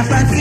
Dapat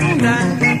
yako